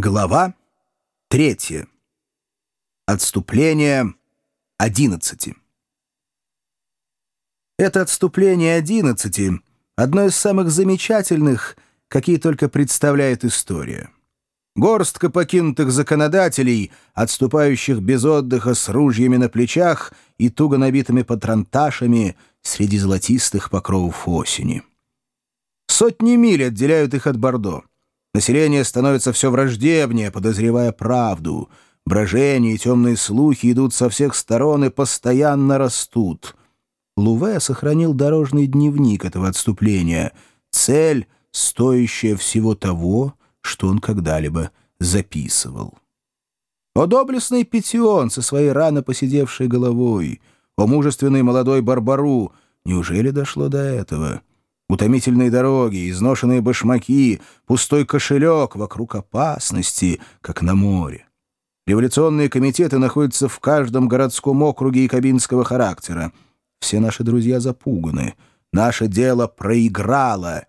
Глава третья. Отступление одиннадцати. Это отступление одиннадцати — одно из самых замечательных, какие только представляет история. Горстка покинутых законодателей, отступающих без отдыха с ружьями на плечах и туго набитыми патронташами среди золотистых покровов осени. Сотни миль отделяют их от Бордо. Население становится все враждебнее, подозревая правду. Брожение и темные слухи идут со всех сторон и постоянно растут. Луве сохранил дорожный дневник этого отступления. Цель, стоящая всего того, что он когда-либо записывал. О доблестный Петион со своей рано посидевшей головой, о мужественный молодой Барбару, неужели дошло до этого? Утомительные дороги, изношенные башмаки, пустой кошелек вокруг опасности, как на море. Революционные комитеты находятся в каждом городском округе и кабинского характера. Все наши друзья запуганы. Наше дело проиграло.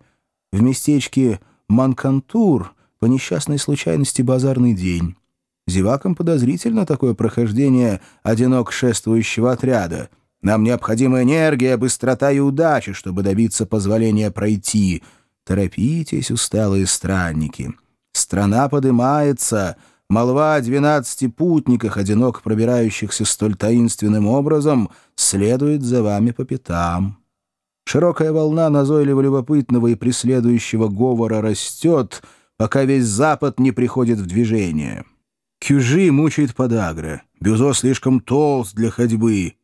В местечке Манкантур по несчастной случайности базарный день. Зевакам подозрительно такое прохождение одинок шествующего отряда — нам необходима энергия, быстрота и удача, чтобы добиться позволения пройти. Торопитесь, усталые странники. Страна подымается. Молва о двенадцати путниках, одиноко пробирающихся столь таинственным образом, следует за вами по пятам. Широкая волна назойливо любопытного и преследующего говора растет, пока весь Запад не приходит в движение. Кюжи мучает подагра. Бюзо слишком толст для ходьбы.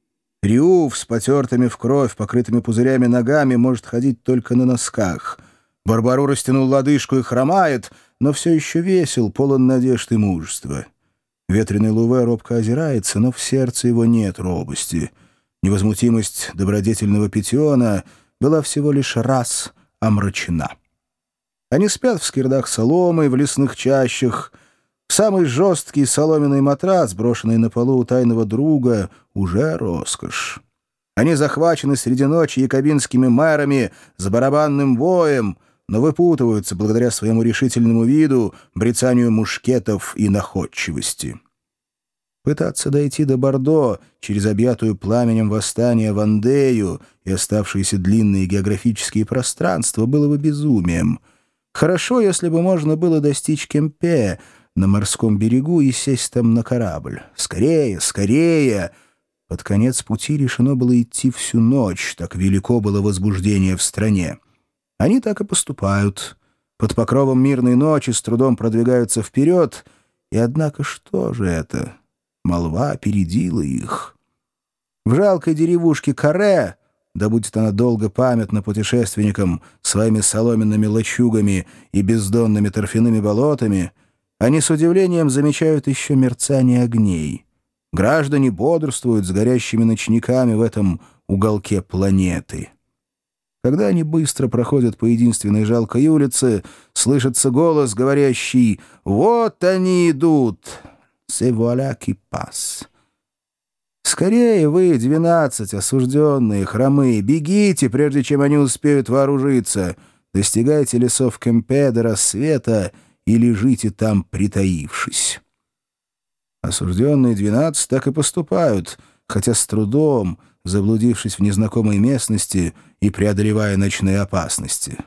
Риуф с потертыми в кровь, покрытыми пузырями ногами, может ходить только на носках. Барбару растянул лодыжку и хромает, но все еще весел, полон надежд и мужества. Ветреный Луве робко озирается, но в сердце его нет робости. Невозмутимость добродетельного Петиона была всего лишь раз омрачена. Они спят в скирдах соломы, в лесных чащах — Самый жесткий соломенный матрас, брошенный на полу у тайного друга, уже роскошь. Они захвачены среди ночи якобинскими мэрами с барабанным воем, но выпутываются благодаря своему решительному виду, брецанию мушкетов и находчивости. Пытаться дойти до Бордо через объятую пламенем восстания Вандею и оставшиеся длинные географические пространства было бы безумием. Хорошо, если бы можно было достичь Кемпе — на морском берегу и сесть там на корабль. Скорее, скорее! Под конец пути решено было идти всю ночь, так велико было возбуждение в стране. Они так и поступают. Под покровом мирной ночи с трудом продвигаются вперед, и однако что же это? Молва опередила их. В жалкой деревушке Каре, да будет она долго памятна путешественникам своими соломенными лачугами и бездонными торфяными болотами — они с удивлением замечают еще мерцание огней. Граждане бодрствуют с горящими ночниками в этом уголке планеты. Когда они быстро проходят по единственной жалкой улице, слышится голос, говорящий «Вот они идут!» «Se voilà qui passe!» «Скорее вы, двенадцать, осужденные, хромые, бегите, прежде чем они успеют вооружиться! Достигайте лесов Кемпе до рассвета!» И лежите там, притаившись. Осужденные двенадцать так и поступают, хотя с трудом, заблудившись в незнакомой местности и преодолевая ночные опасности.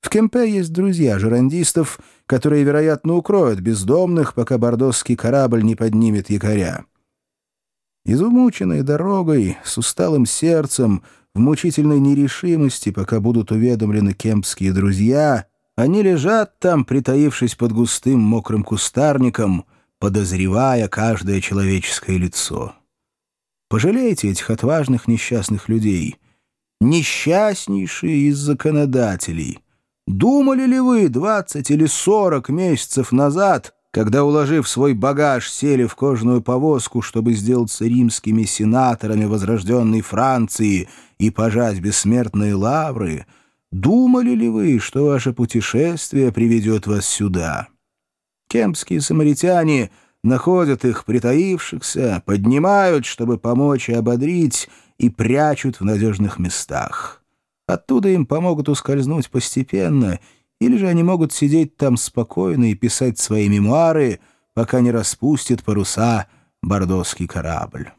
В Кемпе есть друзья жерандистов, которые, вероятно, укроют бездомных, пока бордосский корабль не поднимет якоря. Изумученные дорогой, с усталым сердцем, в мучительной нерешимости, пока будут уведомлены кемпские друзья — они лежат там, притаившись под густым мокрым кустарником, подозревая каждое человеческое лицо. Пожалейте этих отважных несчастных людей, несчастнейшие из законодателей. Думали ли вы двадцать или сорок месяцев назад, когда, уложив свой багаж, сели в кожаную повозку, чтобы сделаться римскими сенаторами возрожденной Франции и пожать бессмертные лавры — Думали ли вы, что ваше путешествие приведет вас сюда? Кемпские самаритяне находят их притаившихся, поднимают, чтобы помочь и ободрить, и прячут в надежных местах. Оттуда им помогут ускользнуть постепенно или же они могут сидеть там спокойно и писать свои мемуары, пока не распустит паруса бордоский корабль.